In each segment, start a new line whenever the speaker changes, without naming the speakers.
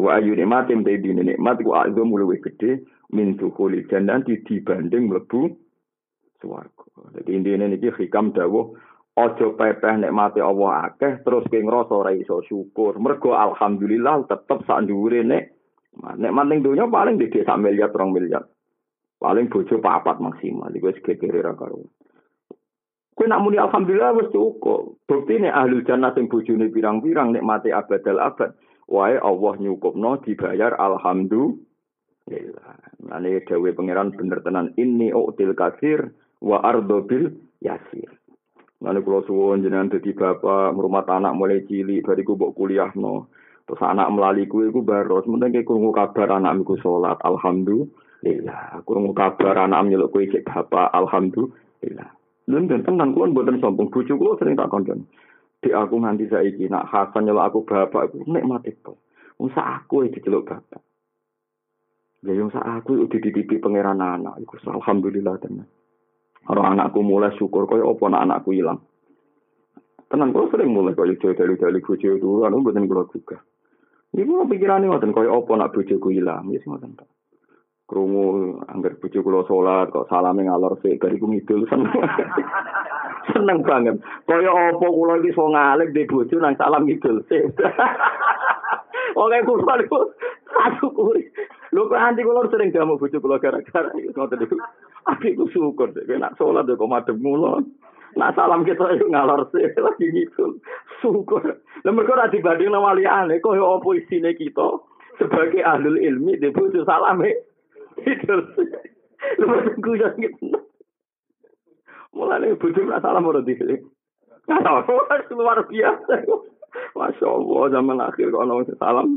Wa ayu nikmatin te dine nikmat ku azam luwih gede min dukhuli jannah dibanding mlebu swarga. Dadi intine niki hikam dawuh aja pepeh nikmate Allah akeh terus ke ngrasa ora iso syukur. Mergo alhamdulillah tetep sak dhuwure nek nikmat ning donya paling dede sak miliar, rong miliar. Paling bojo papat maksimal. Iku wis gegere ra karo. Kowe nak muni alhamdulillah wis cukup. Buktine ahli jannah sing bojone pirang-pirang nikmate abadal abad. Wae Allah nyukupno dibayar alhamdulillah. Nane dawuh pangeran bener tenan ini util kasir wa ardo bil yasir. Nane kula suwun jenengan dadi bapak ngrumat anak mulai cilik bariku mbok kuliahno. Terus anak melali kuwi iku baros, penting krungu kabar anak miku salat. Alhamdulillah. Krungu kabar anak nyeluk kuwi cek bapak. Alhamdulillah. Lha tenan kuwi mboten sombong bojo kula sering tak kandhani. Di aku nganti saiki nak Hasan nyeluk aku bapak iku nikmat itu. Wong sak aku iki diceluk bapak. Ya yang sak aku udah dititipi pangeran anak iku alhamdulillah tenan. Orang anakku mulai syukur kaya apa anak anakku hilang. Tenan kok sering mulai kaya dalu-dalu bojo itu anu mboten kula juga. Iku pikirane ngoten kaya apa nak bojoku ilang, wis ngoten tok. krungu anggar bojo kula salat kok salame ngalor sik bariku ngidul seneng seneng banget. Kaya apa kula iki iso ngalih di bojo nang salam ngidul? Oke kula niku satu kuwi. Lho kok anti kula sering jamu bojo kula gara-gara iki ngoten niku. Aku syukur dek nak salat kok madhep mulon Nak salam kita itu ngalor sih lagi ngidul. Syukur. Lha mergo ora dibanding nang waliyane kaya apa isine kita sebagai ahli ilmi di bojo salame Tidur. Lu guyon gitu. Mulane bojo ora salah ora dhewe. luar biasa. Masya Allah, zaman akhir kok ana salam.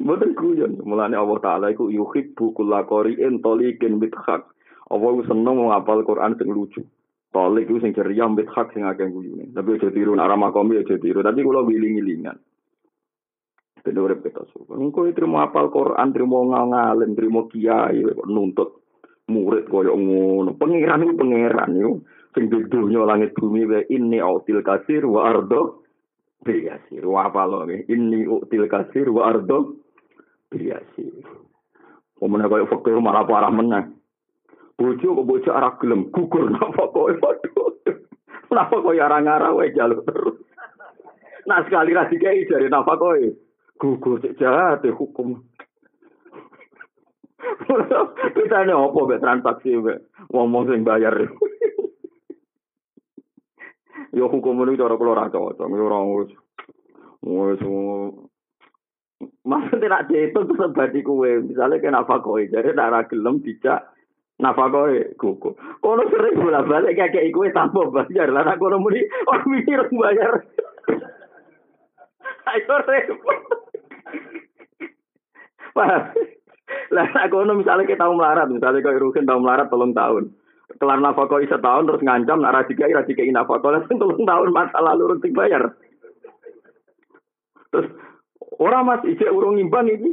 Mboten guyon. Mulane Allah Taala iku yuhibbu kullaqari'in taliqin bithak. Allah seneng ngapal Quran sing lucu. Tolik itu sing ceria, ambit hak sing akeh guyune. Tapi aja tiru, nak ramah komi aja tiru. Tapi kalau wiling-wilingan. Ben urip kita suka. Engko trimo apal Quran, trimo ngalim, trimo kiai nuntut murid koyo ngono. Pangeran iku pangeran yo. Sing dunya langit bumi ini autil kasir wa ardo biasir. Wa apal nggih. Ini util kasir wa ardo biasir. Omone koyo fakir malah parah meneh. Bojo kok bojo arah gelem gugur napa koyo waduh. Napa koyo arang-arang wae terus. Nah sekali ra dikai jare napa koyo. gugur cek jahat hukum. Kita ini apa be transaksi be ngomong sing bayar. Yo hukum ini cara keluar aja, cocok, yo orang urus. Wes Maksudnya nak itu terus badi kue, misalnya kena fakoi, jadi tak ra gelem dijak nafakoe gugur. Kono sering bolak balik kayak kayak kue tanpa bayar, lah nak kono muni orang mikir bayar. Ayo repot. Lah aku ono misalnya kita tahu melarat, misalnya kau Rukin tahu melarat tolong tahun. Kelar nafkah isa tahun terus ngancam nak radika ira dikai nafkah lah tolong tahun masa lalu rutin bayar. Terus orang mas ije urung ngimbang ini.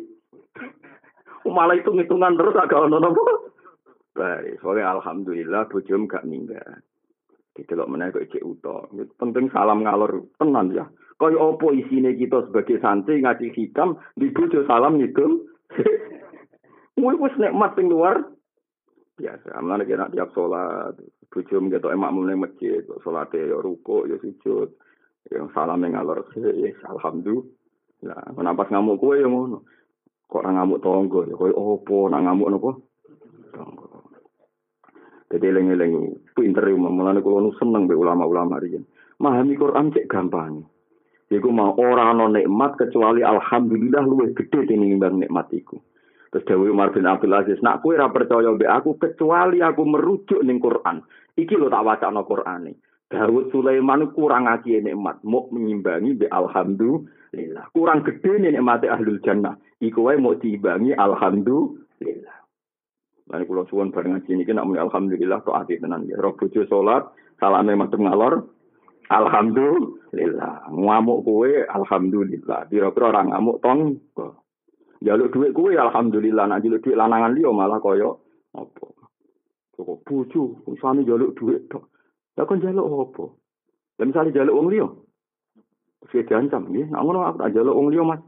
Malah itu ngitungan terus agak ono nopo. Baik, soalnya alhamdulillah bujum gak ninggal. Didelok meneh kok ijek uta. Penting salam ngalor tenan ya. Kaya apa isine kita sebagai santri ngaji hikam di bojo salam itu. Kuwi wis nikmat sing luar biasa. Amane kena tiap salat, bojo mgetok emak mune masjid, salate ya ruko ya sujud. Yang salam ngalor ya alhamdulillah. Nah, pas ngamuk kowe ya ngono. Kok ora ngamuk tonggo ya koyo opo nak ngamuk napa? Tonggo. Jadi eling-eling pinter ya mulane kula nu seneng be ulama-ulama riyen. Memahami Quran cek gampang. Iku mau ora ana nikmat kecuali alhamdulillah luwih gedhe tinimbang nikmat iku. Terus Dewi Umar bin Abdul Aziz, nak ora percaya mbek aku kecuali aku merujuk ning Quran. Iki lho tak wacana Qurane. Dawud Sulaiman kurang ngaji nikmat, mau mengimbangi be alhamdulillah. Kurang gede nih nikmat ahlul jannah. Iku wae mau diimbangi alhamdulillah. Lan kula suwun bareng ngaji niki nak muni alhamdulillah kok ati tenan ya. Roh bojo salat, salame madhep ngalor. Alhamdulillah. Ngamuk kowe alhamdulillah. Pira-pira ora ngamuk tong. Jaluk duit kuwi alhamdulillah nak jaluk duit lanangan liya malah koyo apa? Kok pucu suami jaluk duit tok. Lah kon jaluk apa? Lah misale jaluk wong liya. sih diancam nggih. Nak ngono aku tak jaluk wong liya, Mas.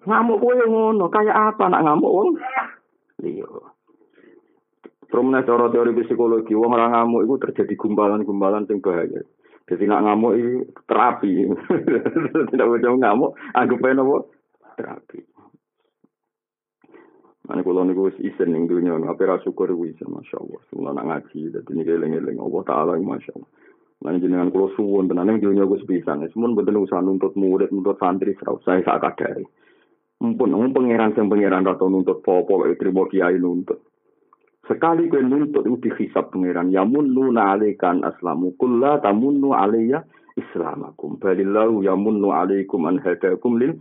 Ngamuk kowe ngono, kaya apa nak ngamuk wong? Liya. Terus menawa teori psikologi wong ngamuk itu terjadi gumbalan-gumbalan yang bahaya. Jadi nak ngamuk itu terapi. Tidak boleh ngamuk, anggap aja apa? Terapi. Ane kula niku isen ning dunya, apa ra syukur kuwi masyaallah. Semua nak ngaji, dadi niki eling-eling Allah taala masyaallah. Lan jenengan kula suwun tenan ning dunya Gus pisan. Semun mboten usah nuntut murid, nuntut santri, ora usah sak kadare. Mumpun wong pangeran sing pangeran ra nuntut apa-apa wae trimo kiai nuntut. Sekali kowe nuntut itu dihisab pangeran. Ya munnu nalikan aslamu kulla tamunnu alayya islamakum. Balillahu ya munnu alaikum an hadakum lil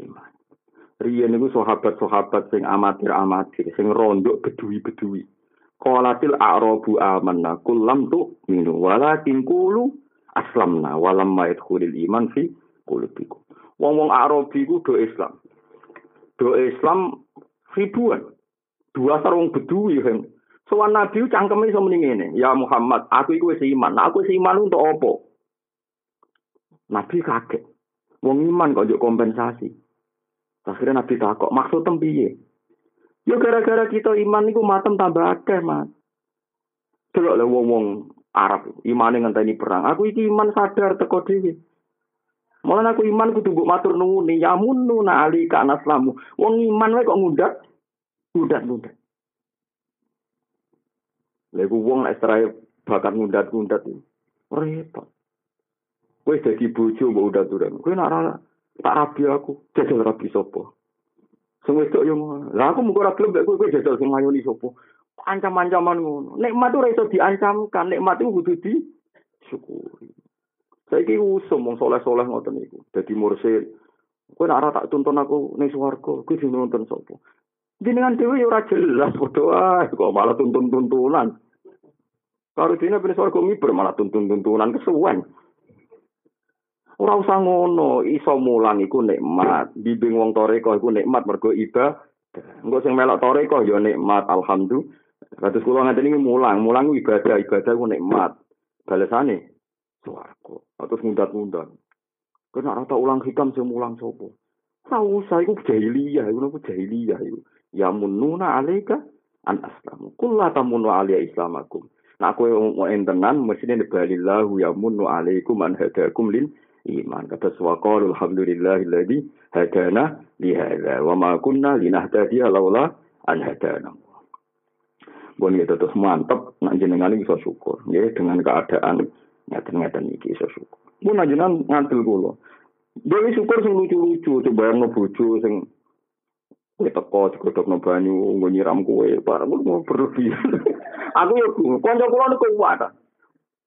iman. Riyen niku sahabat-sahabat sing amatir-amatir, sing rondok bedui-bedui. Qalatil a'rabu amanna kullam tu minu walakin qulu aslamna walam yadkhulul iman fi qulubikum. Wong-wong Arabi ku do Islam. Do Islam ribuan. Dua sarung bedui kan. Soal Nabi cangkeme iso muni ngene, "Ya Muhammad, aku iku wis iman. Nah, aku wis iman untuk apa?" Nabi kaget. Wong iman kok njuk kompensasi. Akhirnya Nabi takok, maksud tempiye? Ya gara-gara kita iman niku matem tambah akeh, Mas. Delok le wong-wong Arab imane ngenteni perang. Aku iki iman sadar teko dhewe. Malah aku iman kudu mbok matur nuwun ya ali ka naslamu. Wong iman wae kok ngundat. Ngundat-ngundat. Lha wong nek bakat ngundat-ngundat. Repot. Kowe dadi bojo mbok udat-udat. Kowe nak tak rabi aku, jajal rabi sapa? Sing wedok yo Lah aku mung ora gelem kowe kowe jajal sing mayoni sapa? Ancam-ancaman ngono. Nikmat ora iso diancamkan, nikmat itu kudu disyukuri. Saiki usum wong soleh-soleh ngoten niku. Dadi mursid. Nek ora tak tuntun aku ning kowe sing nonton sapa? Jenengan dhewe ora jelas padha kok malah tuntun-tuntunan. Karo dene ben swarga miber malah tuntun-tuntunan kesuwen. Ora usah ngono, iso mulang iku nikmat. Bimbing wong toreko iku nikmat mergo ibadah. Engko sing melok toreko ya nikmat, alhamdulillah. Kados kula ngaten iki mulang, mulang ibadah, ibadah ku nikmat. Balesane swarga. Terus mundat-mundat. Kena ora ulang hikam sing mulang sapa? Ora usah iku jahiliyah, iku nopo jahiliyah iku. Ya mununa alaika an aslamu. Kullu tamunu alayya islamakum. Nah kowe mau entenan mesti balillahu ya munu alaikum an hadakum lil iman. Kata swaqal alhamdulillahilladzi hadana li hadza wa ma kunna linahtadiya laula an hadana. Bon itu terus mantep nak jenengan bisa syukur ya dengan keadaan ngaten-ngaten iki iso syukur. Mun jenengan ngantil kula. Dewi syukur sing lucu-lucu, coba yang bojo sing kowe teko digodhogno banyu nggo nyiram kowe, bareng mau berlebihan. Aku yo kanca kula niku kuat.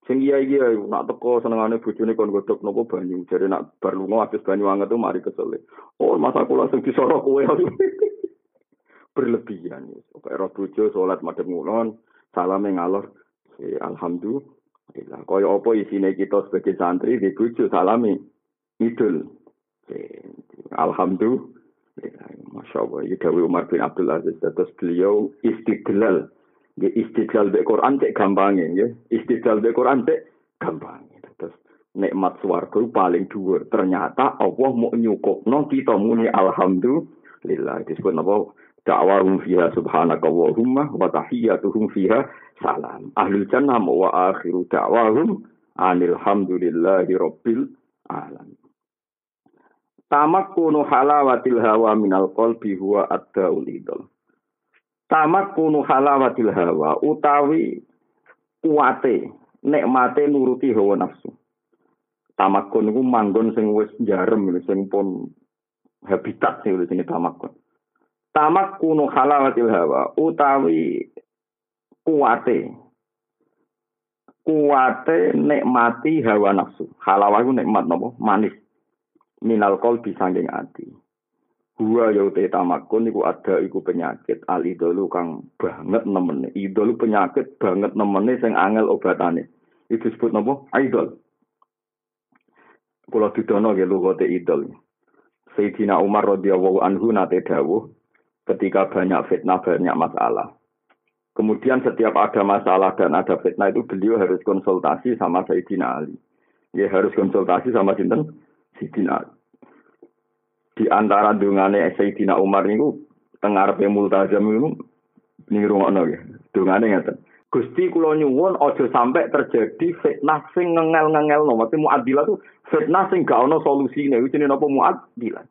Sing iya iya nak teko senengane bojone kon godhog nopo banyu. Jare nak bar lunga habis banyu anget tuh mari kesel. Oh, masa kula sing disorok kowe. Berlebihan. Kok ero bojo salat madhep ngulon, salame ngalor. Alhamdulillah. Kaya apa isine kita sebagai santri di bojo salami idul. Alhamdulillah. Masya Allah, ini Umar bin Abdul Aziz. Terus beliau istidlal Ya istidlal be Quran cek gampang ya. Istidlal be Quran cek gampang. Terus nikmat swarga paling dhuwur. Ternyata Allah mau nyukupno kita muni alhamdulillah. Disebut apa? Da'wahum fiha subhanaka Allahumma wa tahiyyatuhum fiha salam. Ahlul jannah wa akhiru da'wahum anil hamdulillahi rabbil alamin. Tamakkunu halawatil hawa minal qalbi huwa ad-daul idol tamak kunu halawatil hawa utawi kuate nikmate nuruti hawa nafsu. Tamakun iku manggon sing wis jarem sing pun habitat sing jenenge tamakun tamak kunu halawatil hawa utawi kuate. Kuate nikmati hawa nafsu. Halawah iku nikmat napa? Manis minal qalbi sanging ati Gua ya te tamakun iku ada iku penyakit al idolu kang banget nemene. Idol penyakit banget nemene sing angel obatane. Itu disebut napa? Idol. Kula didono nggih lugote idol. Sayyidina Umar radhiyallahu anhu nate dawuh ketika banyak fitnah banyak masalah. Kemudian setiap ada masalah dan ada fitnah itu beliau harus konsultasi sama Sayyidina Ali. Ya harus konsultasi sama sinten Sayyidina Ali. di antara dungane Sayyidina Umar niku teng ngarepe multazam niku ning rungokno ya. Dungane ngeten. Gusti kula nyuwun aja sampai terjadi fitnah sing ngengel-ngengelno. Mate muadilah tuh fitnah sing gak ono solusine. Iku jenenge napa muadilah.